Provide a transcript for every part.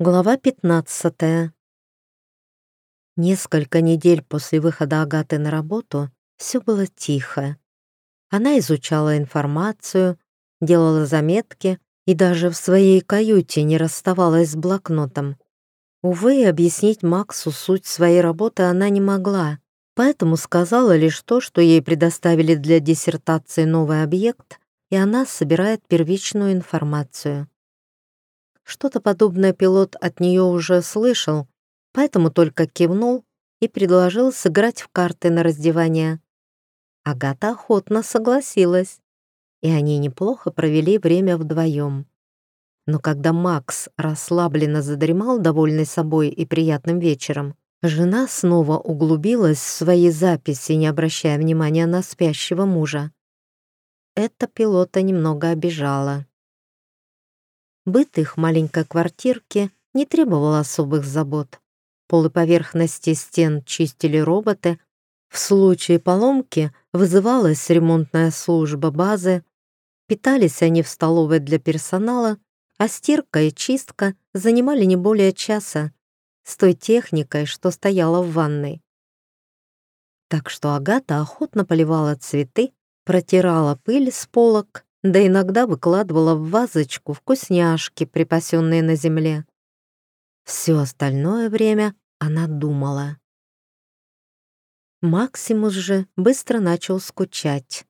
Глава 15. Несколько недель после выхода Агаты на работу все было тихо. Она изучала информацию, делала заметки и даже в своей каюте не расставалась с блокнотом. Увы, объяснить Максу суть своей работы она не могла, поэтому сказала лишь то, что ей предоставили для диссертации новый объект, и она собирает первичную информацию. Что-то подобное пилот от нее уже слышал, поэтому только кивнул и предложил сыграть в карты на раздевание. Агата охотно согласилась, и они неплохо провели время вдвоем. Но когда Макс расслабленно задремал, довольный собой и приятным вечером, жена снова углубилась в свои записи, не обращая внимания на спящего мужа. Это пилота немного обижало. Быт их маленькой квартирки не требовал особых забот. Полы поверхности стен чистили роботы. В случае поломки вызывалась ремонтная служба базы. Питались они в столовой для персонала, а стирка и чистка занимали не более часа с той техникой, что стояла в ванной. Так что Агата охотно поливала цветы, протирала пыль с полок да иногда выкладывала в вазочку вкусняшки, припасенные на земле. Все остальное время она думала. Максимус же быстро начал скучать.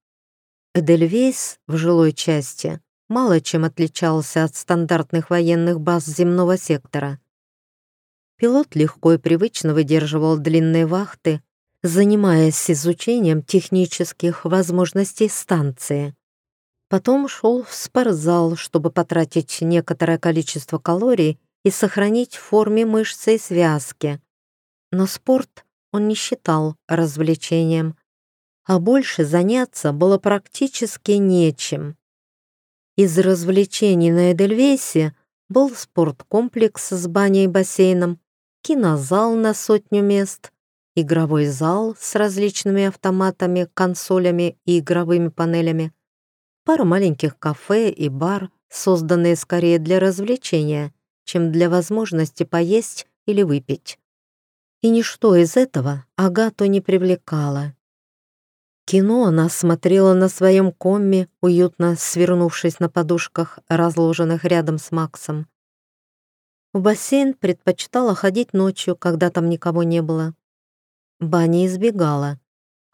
Эдельвейс в жилой части мало чем отличался от стандартных военных баз земного сектора. Пилот легко и привычно выдерживал длинные вахты, занимаясь изучением технических возможностей станции. Потом шел в спортзал, чтобы потратить некоторое количество калорий и сохранить в форме мышцы и связки. Но спорт он не считал развлечением, а больше заняться было практически нечем. Из развлечений на Эдельвейсе был спорткомплекс с баней и бассейном, кинозал на сотню мест, игровой зал с различными автоматами, консолями и игровыми панелями, пара маленьких кафе и бар, созданные скорее для развлечения, чем для возможности поесть или выпить. И ничто из этого Агату не привлекало. Кино она смотрела на своем комме, уютно свернувшись на подушках, разложенных рядом с Максом. В бассейн предпочитала ходить ночью, когда там никого не было. Бани избегала.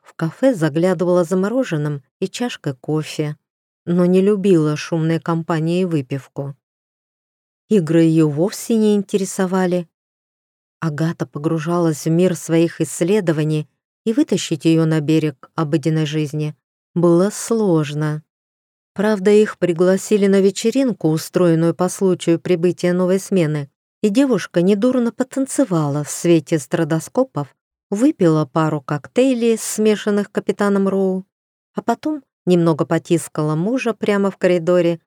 В кафе заглядывала за мороженым и чашкой кофе но не любила шумные компании и выпивку. Игры ее вовсе не интересовали. Агата погружалась в мир своих исследований, и вытащить ее на берег обыденной жизни было сложно. Правда, их пригласили на вечеринку, устроенную по случаю прибытия новой смены, и девушка недурно потанцевала в свете страдоскопов, выпила пару коктейлей, смешанных капитаном Роу, а потом немного потискала мужа прямо в коридоре,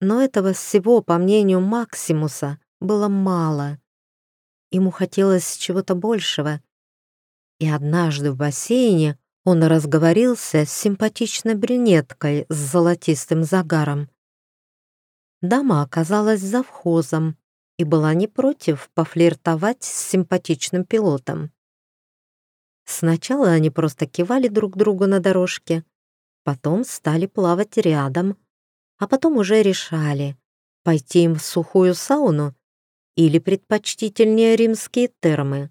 но этого всего, по мнению Максимуса, было мало. Ему хотелось чего-то большего. И однажды в бассейне он разговорился с симпатичной брюнеткой с золотистым загаром. Дама оказалась завхозом и была не против пофлиртовать с симпатичным пилотом. Сначала они просто кивали друг другу на дорожке, потом стали плавать рядом, а потом уже решали, пойти им в сухую сауну или предпочтительнее римские термы.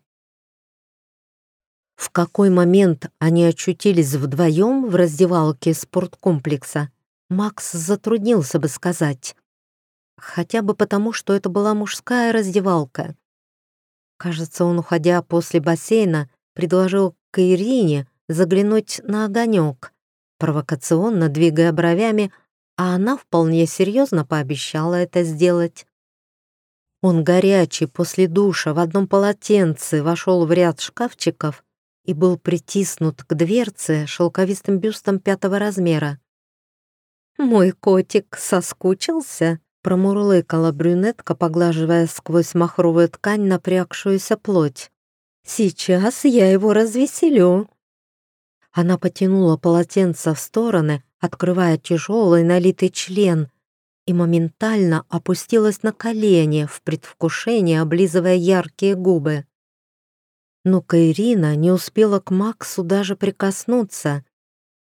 В какой момент они очутились вдвоем в раздевалке спорткомплекса, Макс затруднился бы сказать. Хотя бы потому, что это была мужская раздевалка. Кажется, он, уходя после бассейна, предложил к Ирине заглянуть на огонек, провокационно двигая бровями, а она вполне серьезно пообещала это сделать. Он горячий после душа в одном полотенце вошел в ряд шкафчиков и был притиснут к дверце шелковистым бюстом пятого размера. «Мой котик соскучился?» — промурлыкала брюнетка, поглаживая сквозь махровую ткань напрягшуюся плоть. «Сейчас я его развеселю». Она потянула полотенце в стороны, открывая тяжелый налитый член, и моментально опустилась на колени в предвкушении, облизывая яркие губы. Но Каирина не успела к Максу даже прикоснуться.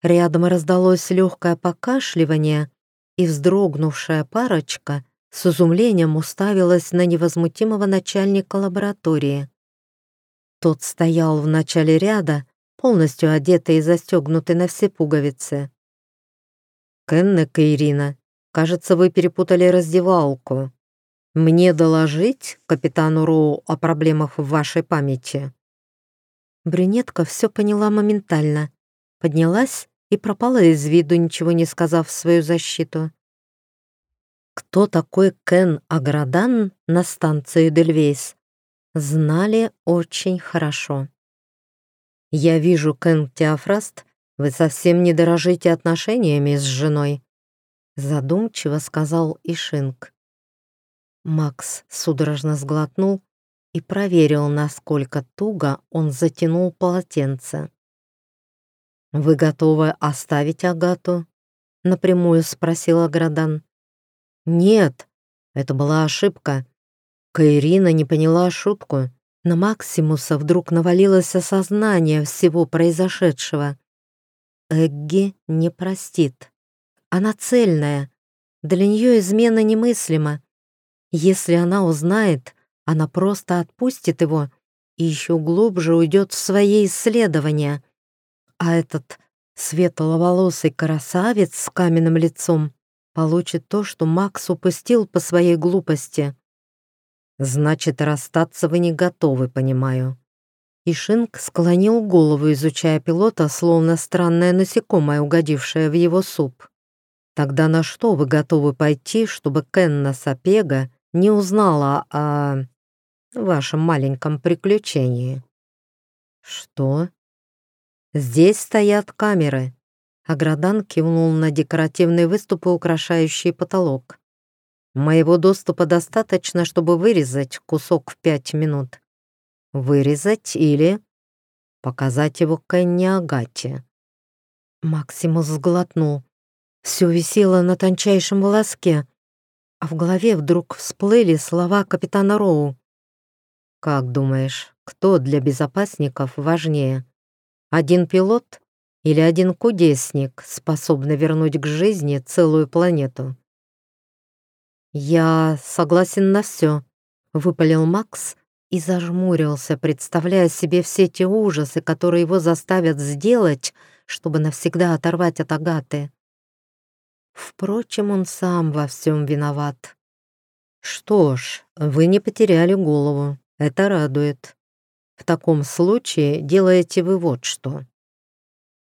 Рядом раздалось легкое покашливание, и вздрогнувшая парочка с изумлением уставилась на невозмутимого начальника лаборатории. Тот стоял в начале ряда, полностью одетый и застегнутый на все пуговицы. «Кеннек и Ирина, кажется, вы перепутали раздевалку. Мне доложить капитану Роу о проблемах в вашей памяти?» Брюнетка все поняла моментально, поднялась и пропала из виду, ничего не сказав в свою защиту. Кто такой Кен Аградан на станции Дельвейс, знали очень хорошо. «Я вижу, Кен Теофраст, вы совсем не дорожите отношениями с женой», задумчиво сказал Ишинг. Макс судорожно сглотнул и проверил, насколько туго он затянул полотенце. «Вы готовы оставить Агату?» — напрямую спросила Градан. «Нет, это была ошибка». Каирина не поняла шутку. На Максимуса вдруг навалилось осознание всего произошедшего. Эгги не простит. Она цельная. Для нее измена немыслима. Если она узнает, она просто отпустит его и еще глубже уйдет в свои исследования. А этот светловолосый красавец с каменным лицом получит то, что Макс упустил по своей глупости. Значит, расстаться вы не готовы, понимаю. Ишинг склонил голову, изучая пилота, словно странное насекомое, угодившее в его суп. Тогда на что вы готовы пойти, чтобы Кенна Сапега не узнала о вашем маленьком приключении. Что? Здесь стоят камеры. Аградан кивнул на декоративные выступы, украшающие потолок. Моего доступа достаточно, чтобы вырезать кусок в пять минут. Вырезать или показать его Кенни Агате. Максимус сглотнул. Все висело на тончайшем волоске, а в голове вдруг всплыли слова капитана Роу. Как думаешь, кто для безопасников важнее? Один пилот или один кудесник, способный вернуть к жизни целую планету? «Я согласен на все», — выпалил Макс и зажмурился, представляя себе все те ужасы, которые его заставят сделать, чтобы навсегда оторвать от Агаты. Впрочем, он сам во всем виноват. «Что ж, вы не потеряли голову. Это радует. В таком случае делаете вы вот что.